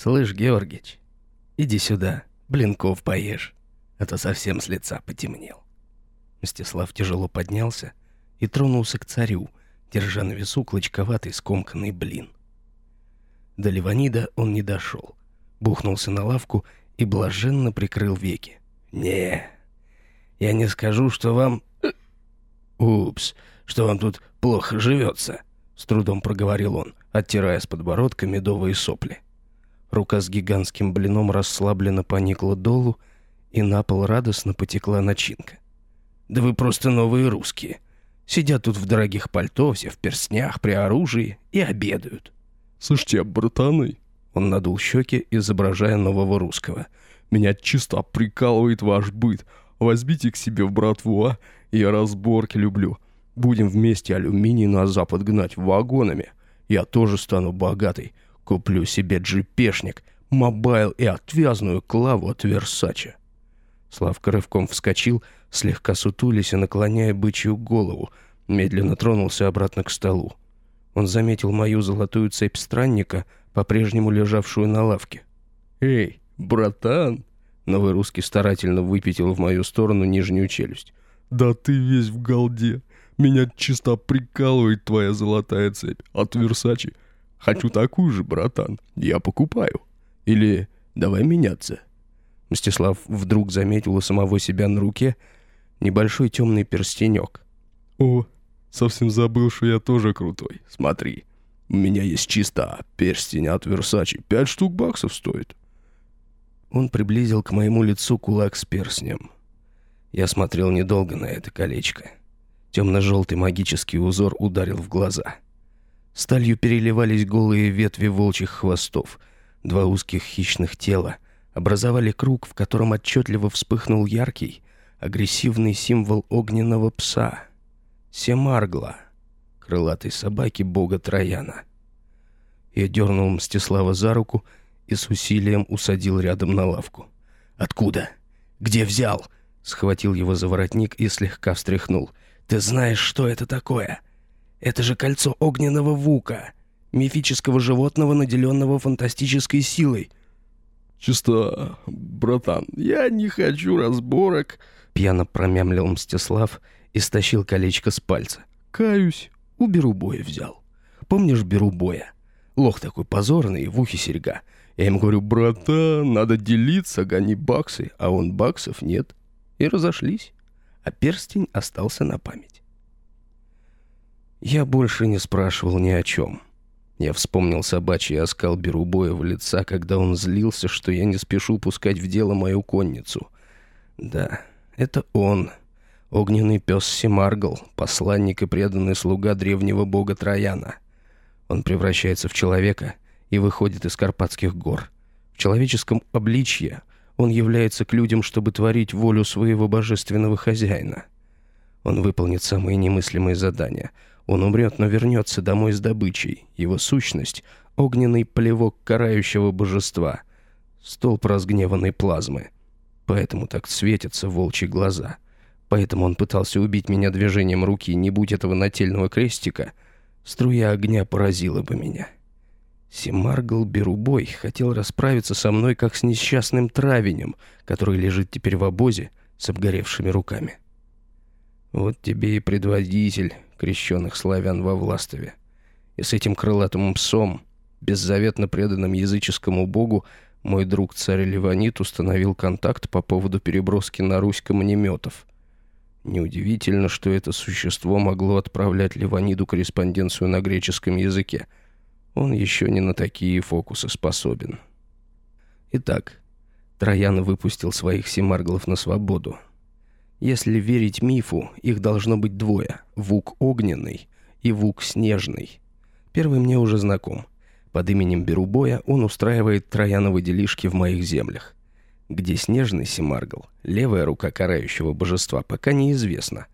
«Слышь, Георгич, иди сюда, блинков поешь, а то совсем с лица потемнел». Мстислав тяжело поднялся и тронулся к царю, держа на весу клочковатый скомканный блин. До Ливанида он не дошел, бухнулся на лавку и блаженно прикрыл веки. «Не, я не скажу, что вам... Упс, что вам тут плохо живется», — с трудом проговорил он, оттирая с подбородка медовые сопли. Рука с гигантским блином расслабленно поникла долу, и на пол радостно потекла начинка. «Да вы просто новые русские. Сидят тут в дорогих пальто, все в перстнях, при оружии и обедают». «Слушайте, братаны!» Он надул щеки, изображая нового русского. «Меня чисто прикалывает ваш быт. Возьмите к себе в братву, а? Я разборки люблю. Будем вместе алюминий на запад гнать вагонами. Я тоже стану богатой. Куплю себе джипешник, мобайл и отвязную клаву от Версача. Славка рывком вскочил, слегка сутулись и наклоняя бычью голову, медленно тронулся обратно к столу. Он заметил мою золотую цепь странника, по-прежнему лежавшую на лавке. «Эй, братан!» Новый русский старательно выпятил в мою сторону нижнюю челюсть. «Да ты весь в голде! Меня чисто прикалывает твоя золотая цепь от Версачи!» Хочу такую же, братан. Я покупаю. Или давай меняться. Мстислав вдруг заметил у самого себя на руке небольшой темный перстенек. О, совсем забыл, что я тоже крутой. Смотри, у меня есть чисто перстень от Версачи. Пять штук баксов стоит. Он приблизил к моему лицу кулак с перстнем. Я смотрел недолго на это колечко. Темно-желтый магический узор ударил в глаза — Сталью переливались голые ветви волчьих хвостов. Два узких хищных тела образовали круг, в котором отчетливо вспыхнул яркий, агрессивный символ огненного пса — Семаргла, крылатой собаки бога Трояна. Я дернул Мстислава за руку и с усилием усадил рядом на лавку. «Откуда? Где взял?» Схватил его за воротник и слегка встряхнул. «Ты знаешь, что это такое?» Это же кольцо огненного вука, мифического животного, наделенного фантастической силой. «Чисто, братан, я не хочу разборок», — пьяно промямлил Мстислав и стащил колечко с пальца. «Каюсь, у Берубоя взял. Помнишь Берубоя? Лох такой позорный, в ухе серьга. Я ему говорю, братан, надо делиться, гони баксы, а он баксов нет. И разошлись. А перстень остался на память. Я больше не спрашивал ни о чем. Я вспомнил собачий оскал в лица, когда он злился, что я не спешу пускать в дело мою конницу. Да, это он, огненный пес Семаргл, посланник и преданный слуга древнего бога Трояна. Он превращается в человека и выходит из Карпатских гор. В человеческом обличье он является к людям, чтобы творить волю своего божественного хозяина. Он выполнит самые немыслимые задания — он умрет, но вернется домой с добычей. Его сущность — огненный плевок карающего божества. Столб разгневанной плазмы. Поэтому так светятся волчьи глаза. Поэтому он пытался убить меня движением руки. Не будь этого нательного крестика, струя огня поразила бы меня. Семаргл Берубой хотел расправиться со мной, как с несчастным травенем, который лежит теперь в обозе с обгоревшими руками. Вот тебе и предводитель, крещенных славян во Властове. И с этим крылатым псом, беззаветно преданным языческому богу, мой друг царь Ливанит установил контакт по поводу переброски на Русь камнеметов. Неудивительно, что это существо могло отправлять Ливаниду корреспонденцию на греческом языке. Он еще не на такие фокусы способен. Итак, Троян выпустил своих семарглов на свободу. Если верить мифу, их должно быть двое — Вук Огненный и Вук Снежный. Первый мне уже знаком. Под именем Берубоя он устраивает трояновы делишки в моих землях. Где Снежный Семаргл, левая рука карающего божества, пока неизвестно.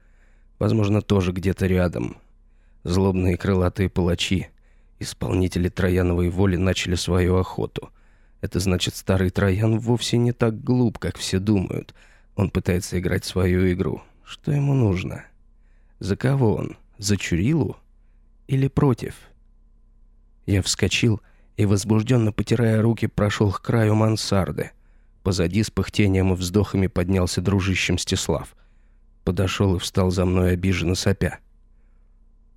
Возможно, тоже где-то рядом. Злобные крылатые палачи, исполнители трояновой воли, начали свою охоту. Это значит, старый Троян вовсе не так глуп, как все думают — он пытается играть свою игру. Что ему нужно? За кого он? За Чурилу? Или против? Я вскочил и, возбужденно потирая руки, прошел к краю мансарды. Позади с пыхтением и вздохами поднялся дружище Мстислав. Подошел и встал за мной обиженно сопя.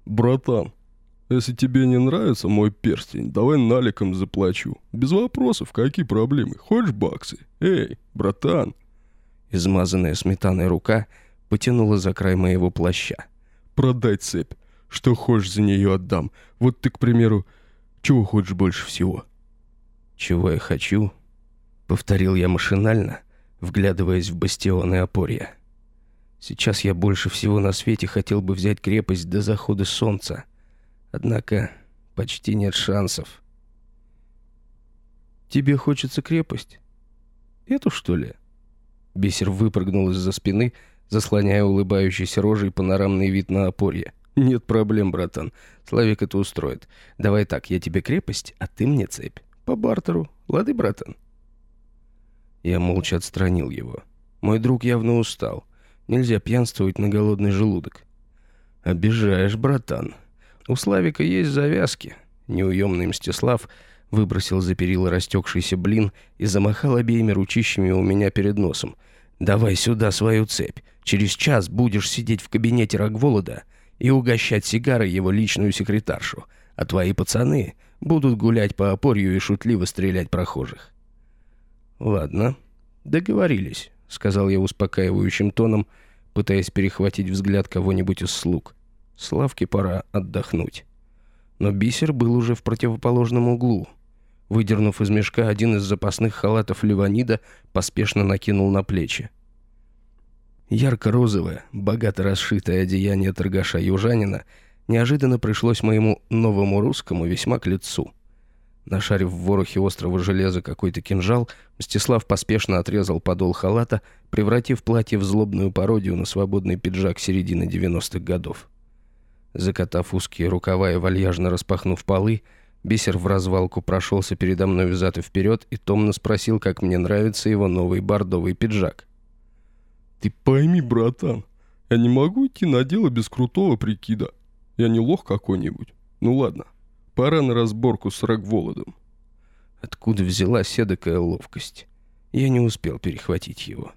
«Братан, если тебе не нравится мой перстень, давай наликом заплачу. Без вопросов, какие проблемы? Хочешь баксы? Эй, братан!» Измазанная сметаной рука потянула за край моего плаща. «Продай цепь. Что хочешь за нее отдам. Вот ты, к примеру, чего хочешь больше всего?» «Чего я хочу?» — повторил я машинально, вглядываясь в бастионы опорья. «Сейчас я больше всего на свете хотел бы взять крепость до захода солнца». Однако почти нет шансов. «Тебе хочется крепость? Эту, что ли?» Бисер выпрыгнул из-за спины, заслоняя улыбающейся рожей панорамный вид на опорье. «Нет проблем, братан. Славик это устроит. Давай так, я тебе крепость, а ты мне цепь. По бартеру. Лады, братан?» Я молча отстранил его. Мой друг явно устал. Нельзя пьянствовать на голодный желудок. «Обижаешь, братан», у Славика есть завязки. Неуемный Мстислав выбросил за перила растекшийся блин и замахал обеими ручищами у меня перед носом. «Давай сюда свою цепь. Через час будешь сидеть в кабинете Рогволода и угощать сигарой его личную секретаршу, а твои пацаны будут гулять по опорью и шутливо стрелять прохожих». «Ладно, договорились», — сказал я успокаивающим тоном, пытаясь перехватить взгляд кого-нибудь из слуг. Славке пора отдохнуть. Но бисер был уже в противоположном углу. Выдернув из мешка один из запасных халатов Ливанида, поспешно накинул на плечи. Ярко-розовое, богато расшитое одеяние торгаша-южанина неожиданно пришлось моему новому русскому весьма к лицу. Нашарив в ворохе острого железа какой-то кинжал, Мстислав поспешно отрезал подол халата, превратив платье в злобную пародию на свободный пиджак середины 90-х годов. Закатав узкие рукава и вальяжно распахнув полы, бисер в развалку прошелся передо мной взад и вперед и томно спросил, как мне нравится его новый бордовый пиджак. «Ты пойми, братан, я не могу идти на дело без крутого прикида. Я не лох какой-нибудь. Ну ладно, пора на разборку с Рогволодом». Откуда взялась эдакая ловкость? Я не успел перехватить его.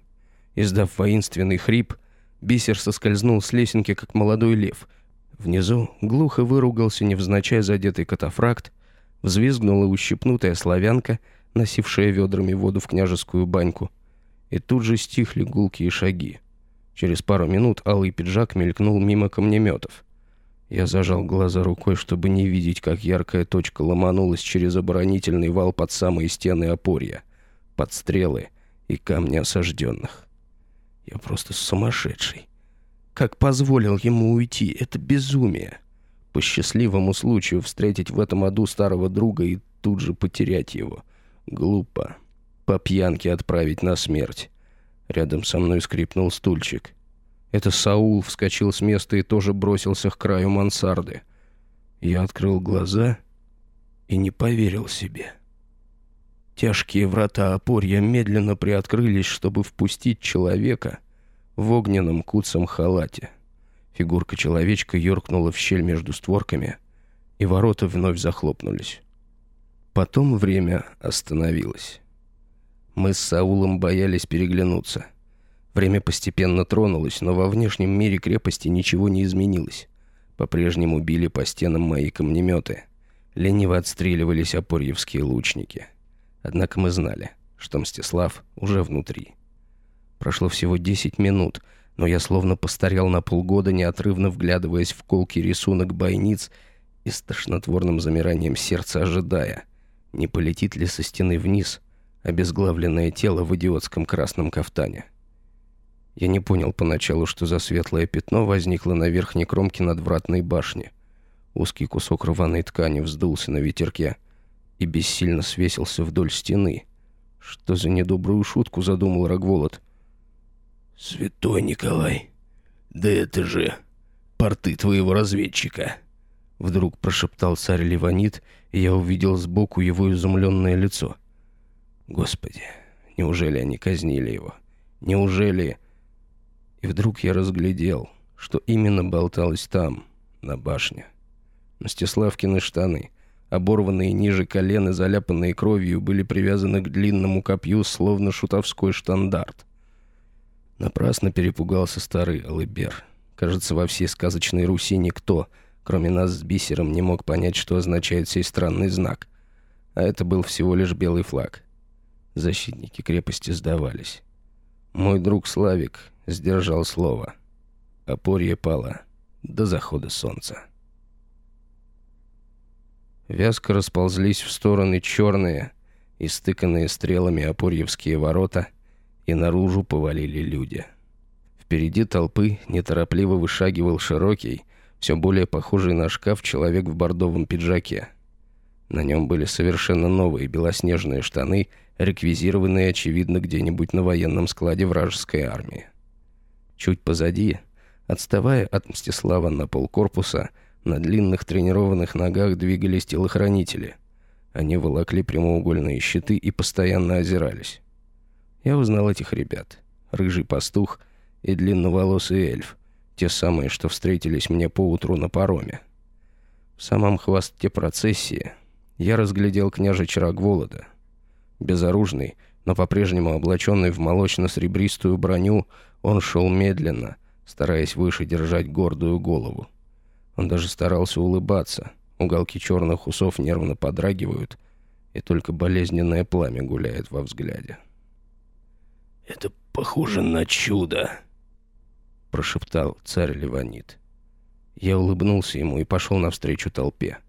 Издав воинственный хрип, бисер соскользнул с лесенки, как молодой лев — Внизу глухо выругался невзначай задетый катафракт, взвизгнула ущипнутая славянка, носившая ведрами воду в княжескую баньку, и тут же стихли гулкие шаги. Через пару минут алый пиджак мелькнул мимо камнеметов. Я зажал глаза рукой, чтобы не видеть, как яркая точка ломанулась через оборонительный вал под самые стены опорья, под стрелы и камни осажденных. Я просто сумасшедший. Как позволил ему уйти? Это безумие. По счастливому случаю встретить в этом аду старого друга и тут же потерять его. Глупо. По пьянке отправить на смерть. Рядом со мной скрипнул стульчик. Это Саул вскочил с места и тоже бросился к краю мансарды. Я открыл глаза и не поверил себе. Тяжкие врата опорья медленно приоткрылись, чтобы впустить человека — в огненном куцом халате. Фигурка человечка юркнула в щель между створками, и ворота вновь захлопнулись. Потом время остановилось. Мы с Саулом боялись переглянуться. Время постепенно тронулось, но во внешнем мире крепости ничего не изменилось. По-прежнему били по стенам мои камнеметы. Лениво отстреливались опорьевские лучники. Однако мы знали, что Мстислав уже внутри. Прошло всего 10 минут, но я словно постарел на полгода, неотрывно вглядываясь в колкий рисунок бойниц и с тошнотворным замиранием сердца ожидая, не полетит ли со стены вниз обезглавленное тело в идиотском красном кафтане. Я не понял поначалу, что за светлое пятно возникло на верхней кромке надвратной башни. Узкий кусок рваной ткани вздулся на ветерке и бессильно свесился вдоль стены. Что за недобрую шутку задумал Рогволод? «Святой Николай, да это же порты твоего разведчика!» Вдруг прошептал царь Ливанит, и я увидел сбоку его изумленное лицо. «Господи, неужели они казнили его? Неужели...» И вдруг я разглядел, что именно болталось там, на башне. Мстиславкины штаны, оборванные ниже колен и заляпанные кровью, были привязаны к длинному копью, словно шутовской штандарт. Напрасно перепугался старый Алыбер. Кажется, во всей сказочной Руси никто, кроме нас с бисером, не мог понять, что означает сей странный знак. А это был всего лишь белый флаг. Защитники крепости сдавались. Мой друг Славик сдержал слово. Опорье пало до захода солнца. Вязко расползлись в стороны черные, истыканные стрелами опорьевские ворота, и наружу повалили люди. Впереди толпы неторопливо вышагивал широкий, все более похожий на шкаф человек в бордовом пиджаке. На нем были совершенно новые белоснежные штаны, реквизированные, очевидно, где-нибудь на военном складе вражеской армии. Чуть позади, отставая от Мстислава на полкорпуса, на длинных тренированных ногах двигались телохранители. Они волокли прямоугольные щиты и постоянно озирались. Я узнал этих ребят. Рыжий пастух и длинноволосый эльф. Те самые, что встретились мне поутру на пароме. В самом хвосте процессии я разглядел княжича Рогволода. Безоружный, но по-прежнему облаченный в молочно-сребристую броню, он шел медленно, стараясь выше держать гордую голову. Он даже старался улыбаться. Уголки черных усов нервно подрагивают, и только болезненное пламя гуляет во взгляде. «Это похоже на чудо», — прошептал царь Леванит. Я улыбнулся ему и пошел навстречу толпе.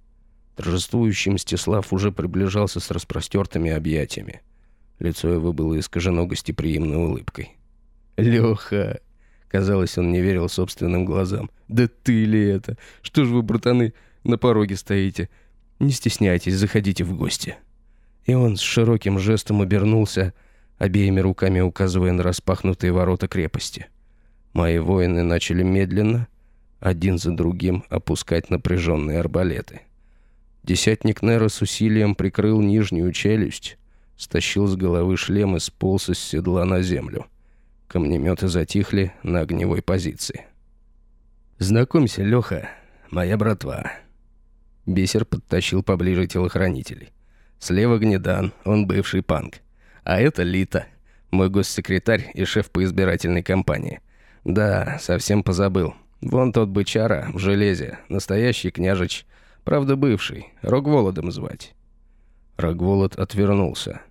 Торжествующий Мстислав уже приближался с распростертыми объятиями. Лицо его было искажено гостеприимной улыбкой. «Леха!» Казалось, он не верил собственным глазам. «Да ты ли это? Что ж вы, братаны, на пороге стоите? Не стесняйтесь, заходите в гости». И он с широким жестом обернулся, обеими руками указывая на распахнутые ворота крепости. Мои воины начали медленно, один за другим, опускать напряженные арбалеты. Десятник Нера с усилием прикрыл нижнюю челюсть, стащил с головы шлем и сполз из седла на землю. Камнеметы затихли на огневой позиции. «Знакомься, Леха, моя братва». Бисер подтащил поближе телохранителей. Слева Гнедан, он бывший панк. А это Лита, мой госсекретарь и шеф по избирательной кампании. Да, совсем позабыл. Вон тот бычара в железе, настоящий княжич. Правда, бывший, Рогволодом звать. Рогволод отвернулся.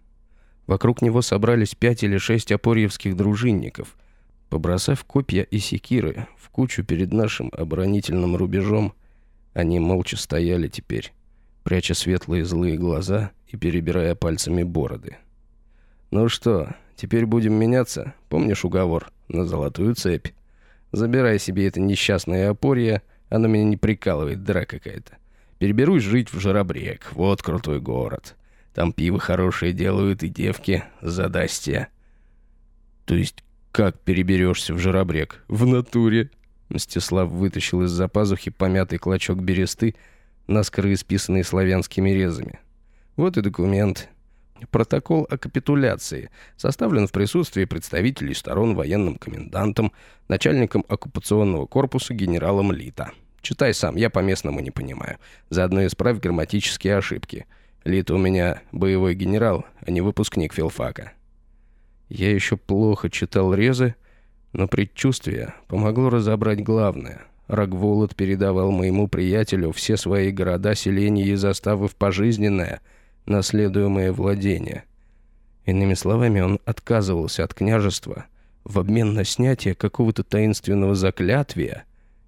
Вокруг него собрались пять или шесть опорьевских дружинников. Побросав копья и секиры в кучу перед нашим оборонительным рубежом, они молча стояли теперь, пряча светлые злые глаза и перебирая пальцами бороды. «Ну что, теперь будем меняться? Помнишь уговор? На золотую цепь. Забирай себе это несчастное опорье, оно меня не прикалывает, дыра какая-то. Переберусь жить в Жаробрек, вот крутой город. Там пиво хорошее делают и девки, задастья. То есть как переберешься в Жаробрек? В натуре. Мстислав вытащил из-за пазухи помятый клочок бересты, наскоро исписанный славянскими резами. Вот и документ. Протокол о капитуляции составлен в присутствии представителей сторон военным комендантом, начальником оккупационного корпуса генералом Лита. Читай сам, я по-местному не понимаю. Заодно исправь грамматические ошибки – Лит у меня боевой генерал, а не выпускник филфака. Я еще плохо читал резы, но предчувствие помогло разобрать главное. Рогволод передавал моему приятелю все свои города, селения и заставы в пожизненное, наследуемое владение. Иными словами, он отказывался от княжества в обмен на снятие какого-то таинственного заклятвия,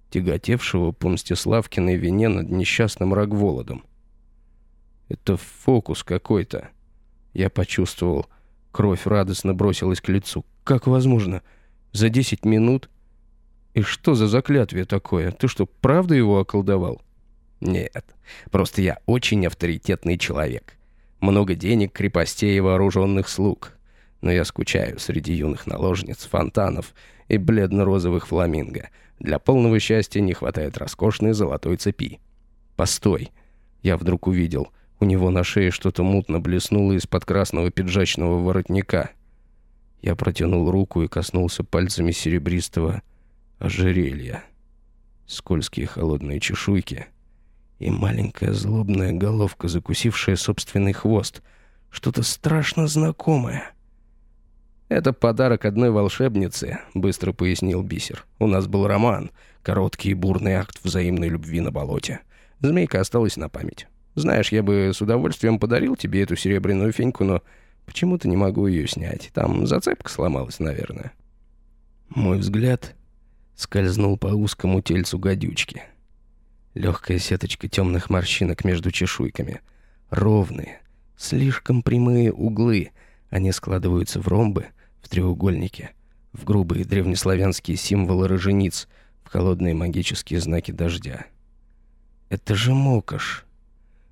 тяготевшего по Мстиславкиной вине над несчастным Рогволодом. Это фокус какой-то. Я почувствовал. Кровь радостно бросилась к лицу. Как возможно? За десять минут? И что за заклятвие такое? Ты что, правда его околдовал? Нет. Просто я очень авторитетный человек. Много денег, крепостей и вооруженных слуг. Но я скучаю среди юных наложниц, фонтанов и бледно-розовых фламинго. Для полного счастья не хватает роскошной золотой цепи. Постой. Я вдруг увидел — у него на шее что-то мутно блеснуло из-под красного пиджачного воротника. Я протянул руку и коснулся пальцами серебристого ожерелья. Скользкие холодные чешуйки И маленькая злобная головка, закусившая собственный хвост. Что-то страшно знакомое. «Это подарок одной волшебницы», — быстро пояснил Бисер. «У нас был роман, короткий и бурный акт взаимной любви на болоте. Змейка осталась на память. Знаешь, я бы с удовольствием подарил тебе эту серебряную феньку, но почему-то не могу ее снять. Там зацепка сломалась, наверное». Мой взгляд скользнул по узкому тельцу гадючки. Легкая сеточка темных морщинок между чешуйками. Ровные, слишком прямые углы. Они складываются в ромбы, в треугольники, в грубые древнеславянские символы рожениц, в холодные магические знаки дождя. Это же Мокош,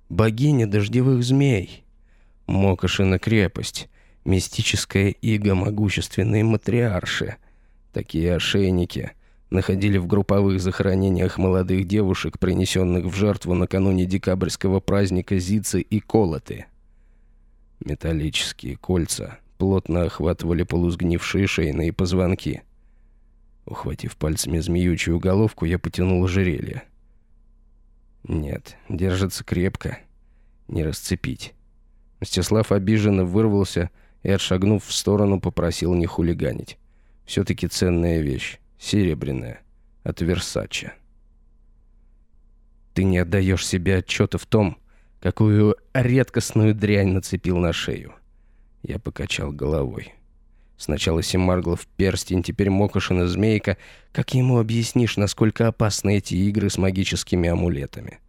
богиня дождевых змей. Мокошина крепость, мистическая иго могущественной матриарши. Такие ошейники находили в групповых захоронениях молодых девушек, принесенных в жертву накануне декабрьского праздника Зицы и Колоты. Металлические кольца плотно охватывали полузгнившие шейные позвонки. Ухватив пальцами змеючую головку, я потянул ожерелье. Нет, держится крепко. Не расцепить. Мстислав обиженно вырвался и, отшагнув в сторону, попросил не хулиганить. Все-таки ценная вещь. Серебряная. От Версача. Ты не отдаешь себе отчета в том, какую редкостную дрянь нацепил на шею. Я покачал головой. Сначала Семарглов перстень, теперь Мокошина змейка. Как ему объяснишь, насколько опасны эти игры с магическими амулетами?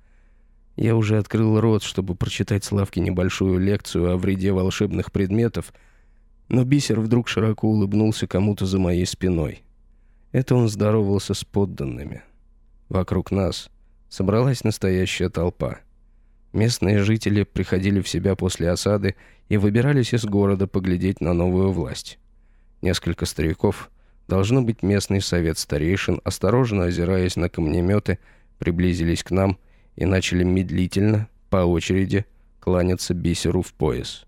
Я уже открыл рот, чтобы прочитать Славке небольшую лекцию о вреде волшебных предметов, но Бисер вдруг широко улыбнулся кому-то за моей спиной. Это он здоровался с подданными. Вокруг нас собралась настоящая толпа — Местные жители приходили в себя после осады и выбирались из города поглядеть на новую власть. Несколько стариков, должно быть местный совет старейшин, осторожно озираясь на камнеметы, приблизились к нам и начали медлительно, по очереди, кланяться бисеру в пояс.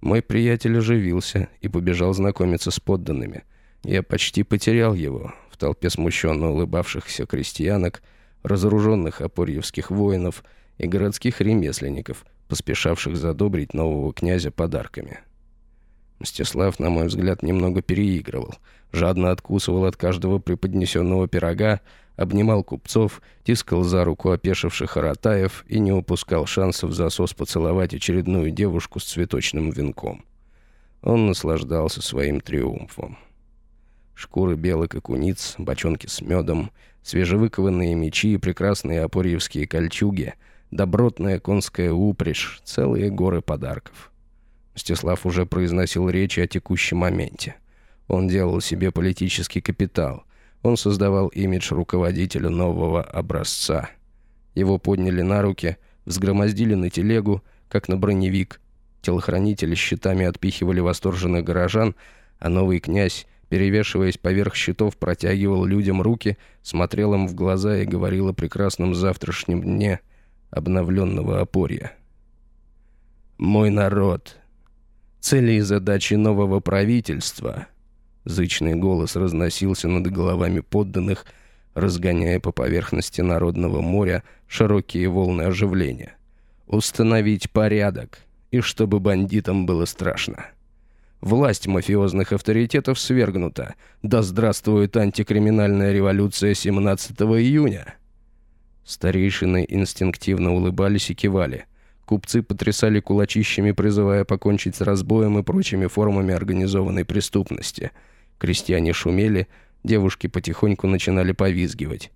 Мой приятель оживился и побежал знакомиться с подданными. Я почти потерял его в толпе смущенно улыбавшихся крестьянок, разоруженных опорьевских воинов — и городских ремесленников, поспешавших задобрить нового князя подарками. Мстислав, на мой взгляд, немного переигрывал. Жадно откусывал от каждого преподнесенного пирога, обнимал купцов, тискал за руку опешивших аратаев и не упускал шансов засос поцеловать очередную девушку с цветочным венком. Он наслаждался своим триумфом. Шкуры белых и куниц, бочонки с медом, свежевыкованные мечи и прекрасные опорьевские кольчуги — добротная конская упряжь, целые горы подарков. Мстислав уже произносил речи о текущем моменте. Он делал себе политический капитал. Он создавал имидж руководителя нового образца. Его подняли на руки, взгромоздили на телегу, как на броневик. Телохранители щитами отпихивали восторженных горожан, а новый князь, перевешиваясь поверх щитов, протягивал людям руки, смотрел им в глаза и говорил о прекрасном завтрашнем дне — обновленного опорья. «Мой народ. Цели и задачи нового правительства», — зычный голос разносился над головами подданных, разгоняя по поверхности народного моря широкие волны оживления. «Установить порядок, и чтобы бандитам было страшно». Власть мафиозных авторитетов свергнута. Да здравствует антикриминальная революция 17 июня. Старейшины инстинктивно улыбались и кивали. Купцы потрясали кулачищами, призывая покончить с разбоем и прочими формами организованной преступности. Крестьяне шумели, девушки потихоньку начинали повизгивать.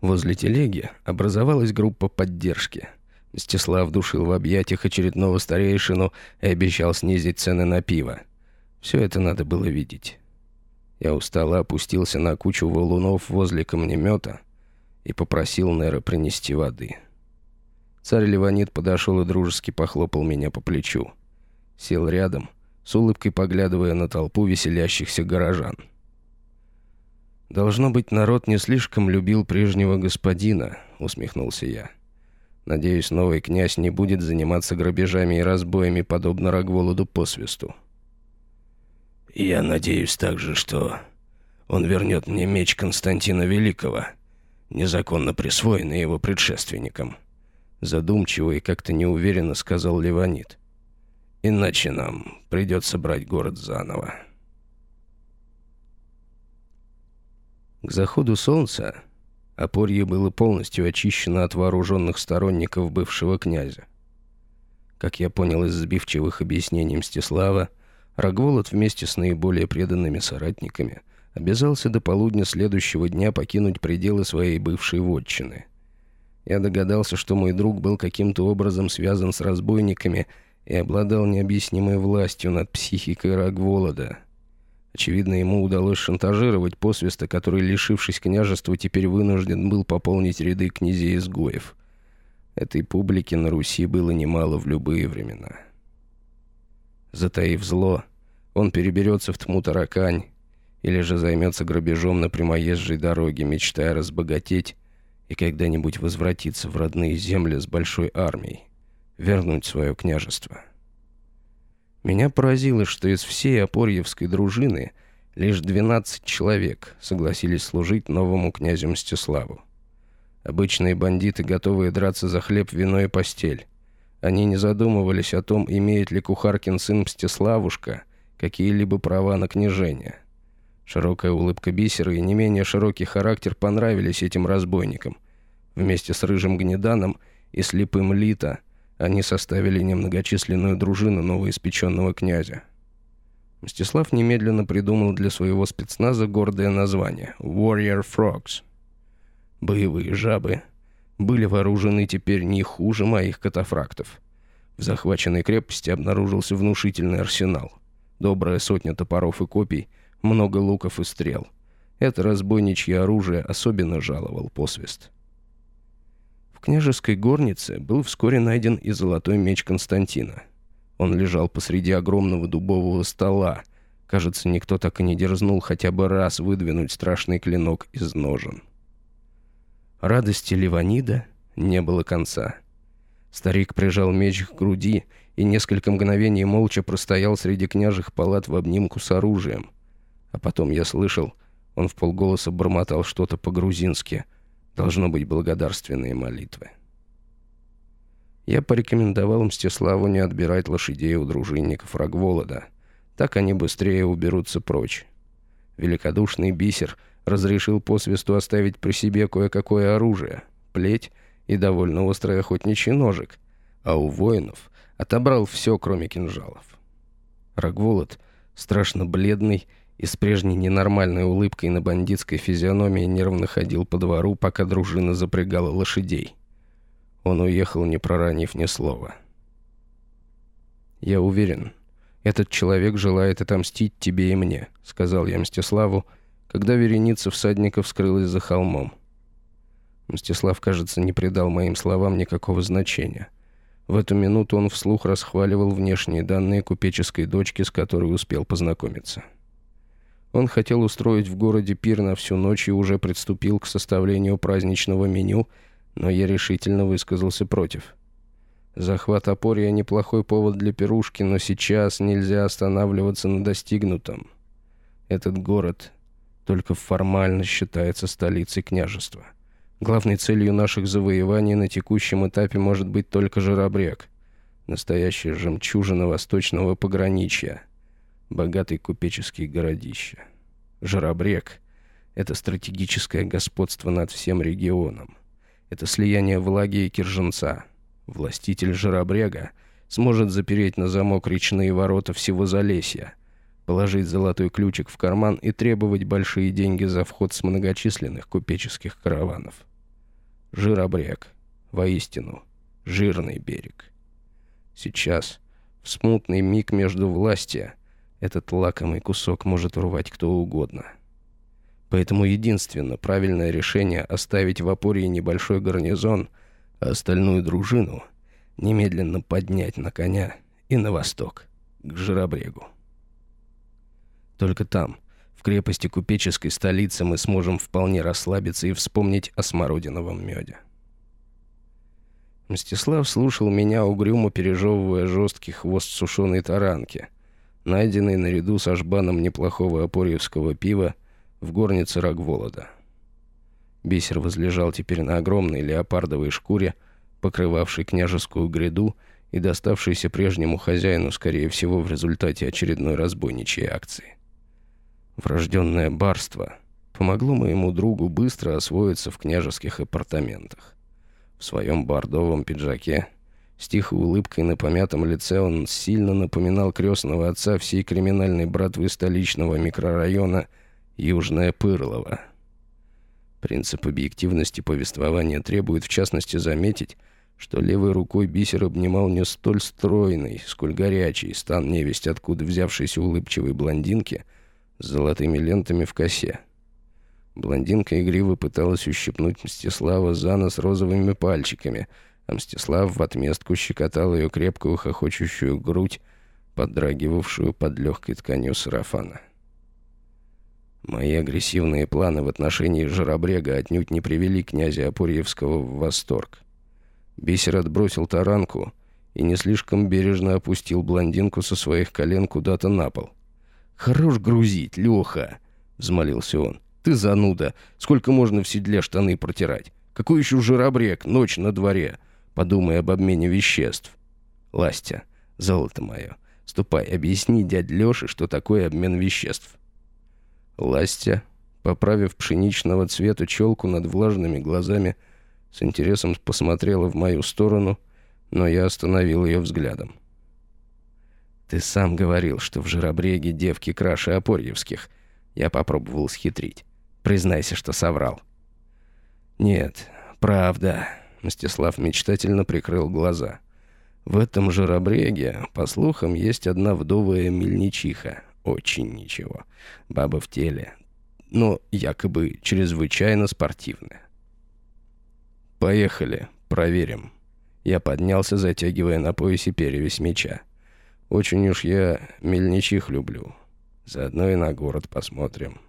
Возле телеги образовалась группа поддержки. Мстислав душил в объятиях очередного старейшину и обещал снизить цены на пиво. Все это надо было видеть. Я устало опустился на кучу валунов возле камнемета — и попросил Нера принести воды. Царь Леванит подошел и дружески похлопал меня по плечу. Сел рядом, с улыбкой поглядывая на толпу веселящихся горожан. «Должно быть, народ не слишком любил прежнего господина», — усмехнулся я. «Надеюсь, новый князь не будет заниматься грабежами и разбоями, подобно Рогволоду по свисту». «Я надеюсь также, что он вернет мне меч Константина Великого», незаконно присвоенный его предшественником», Задумчиво и как-то неуверенно сказал Леванит. Иначе нам придется брать город заново. К заходу солнца Опорье было полностью очищено от вооруженных сторонников бывшего князя. Как я понял из сбивчивых объяснений Мстислава, Рогволод вместе с наиболее преданными соратниками обязался до полудня следующего дня покинуть пределы своей бывшей вотчины. Я догадался, что мой друг был каким-то образом связан с разбойниками и обладал необъяснимой властью над психикой Рогволода — Очевидно, ему удалось шантажировать посвиста, который, лишившись княжества, теперь вынужден был пополнить ряды князей-изгоев. Этой публики на Руси было немало в любые времена. Затаив зло, он переберется в Тму-Таракань или же займется грабежом на прямоезжей дороге, мечтая разбогатеть и когда-нибудь возвратиться в родные земли с большой армией, вернуть свое княжество. Меня поразило, что из всей Опорьевской дружины лишь 12 человек согласились служить новому князю Мстиславу. Обычные бандиты, готовые драться за хлеб, вино и постель. Они не задумывались о том, имеет ли Кухаркин сын Мстиславушка какие-либо права на княжение. Широкая улыбка бисера и не менее широкий характер понравились этим разбойникам. Вместе с Рыжим Гнеданом и Слепым Лита – они составили немногочисленную дружину новоиспеченного князя. Мстислав немедленно придумал для своего спецназа гордое название «Warrior Frogs». Боевые жабы были вооружены теперь не хуже моих катафрактов. В захваченной крепости обнаружился внушительный арсенал. Добрая сотня топоров и копий, много луков и стрел. Это разбойничье оружие особенно жаловал посвист княжеской горнице был вскоре найден и золотой меч Константина. Он лежал посреди огромного дубового стола. Кажется, никто так и не дерзнул хотя бы раз выдвинуть страшный клинок из ножен. Радости Ливанида не было конца. Старик прижал меч к груди и несколько мгновений молча простоял среди княжих палат в обнимку с оружием. А потом я слышал, он в полголоса бормотал что-то по-грузински — Должно быть благодарственные молитвы. Я порекомендовал Мстиславу не отбирать лошадей у дружинников Рогволода. Так они быстрее уберутся прочь. Великодушный бисер разрешил по свисту оставить при себе кое-какое оружие, плеть и довольно острый охотничий ножик, а у воинов отобрал все, кроме кинжалов. Рогволод, страшно бледный, и с прежней ненормальной улыбкой на бандитской физиономии нервно ходил по двору, пока дружина запрягала лошадей. Он уехал, не проронив ни слова. «Я уверен, этот человек желает отомстить тебе и мне», — сказал я Мстиславу, когда вереница всадников скрылась за холмом. Мстислав, кажется, не придал моим словам никакого значения. В эту минуту он вслух расхваливал внешние данные купеческой дочки, с которой успел познакомиться. Он хотел устроить в городе пир на всю ночь и уже приступил к составлению праздничного меню, но я решительно высказался против. Захват Апория – неплохой повод для пирушки, но сейчас нельзя останавливаться на достигнутом. Этот город только формально считается столицей княжества. Главной целью наших завоеваний на текущем этапе может быть только Жаробрек, настоящая жемчужина восточного пограничья – богатый купеческий городище. Жаробрек — это стратегическое господство над всем регионом. Это слияние влаги и кирженца. Властитель Жаробрега сможет запереть на замок речные ворота всего Залесья, положить золотой ключик в карман и требовать большие деньги за вход с многочисленных купеческих караванов. Жиробрек. Воистину, жирный берег. Сейчас, в смутный миг между властью этот лакомый кусок может урвать кто угодно. Поэтому единственно правильное решение оставить в Апории небольшой гарнизон, а остальную дружину немедленно поднять на коня и на восток, к Жиробрегу. Только там, в крепости купеческой столицы, мы сможем вполне расслабиться и вспомнить о смородиновом меде. Мстислав слушал меня, угрюмо пережевывая жесткий хвост сушеной таранки — найденный наряду с ажбаном неплохого опорьевского пива в горнице Рогволода. Бисер возлежал теперь на огромной леопардовой шкуре, покрывавший княжескую гряду и доставшийся прежнему хозяину, скорее всего, в результате очередной разбойничьей акции. Врожденное барство помогло моему другу быстро освоиться в княжеских апартаментах. В своем бордовом пиджаке, с тихой улыбкой на помятом лице он сильно напоминал крестного отца всей криминальной братвы столичного микрорайона Южное Пырлово. Принцип объективности повествования требует в частности заметить, что левой рукой бисер обнимал не столь стройный, сколь горячий стан невесть откуда взявшейся улыбчивой блондинки с золотыми лентами в косе. Блондинка игриво пыталась ущипнуть Мстислава за нос розовыми пальчиками, а Мстислав в отместку щекотал ее крепкую хохочущую грудь, подрагивавшую под легкой тканью сарафана. Мои агрессивные планы в отношении Жаробрега отнюдь не привели князя Апурьевского в восторг. Бисер отбросил таранку и не слишком бережно опустил блондинку со своих колен куда-то на пол. «Хорош грузить, Леха!» — взмолился он. «Ты зануда! Сколько можно в седле штаны протирать? Какой еще жиробрек? Ночь на дворе! Подумай об обмене веществ!» «Ластя, золото мое, ступай, объясни дядь Леше, что такое обмен веществ!» Ластя, поправив пшеничного цвета челку над влажными глазами, — с интересом посмотрела в мою сторону, но я остановил ее взглядом. «Ты сам говорил, что в Жиробреге девки краше опорьевских». Я попробовал схитрить. Признайся, что соврал. «Нет, правда», — Мстислав мечтательно прикрыл глаза. «В этом Жиробреге, по слухам, есть одна вдовая мельничиха. Очень ничего. Баба в теле. Но якобы чрезвычайно спортивная. «Поехали, проверим». Я поднялся, затягивая на поясе перевязь меча. Очень уж я мельничих люблю. Заодно и на город посмотрим.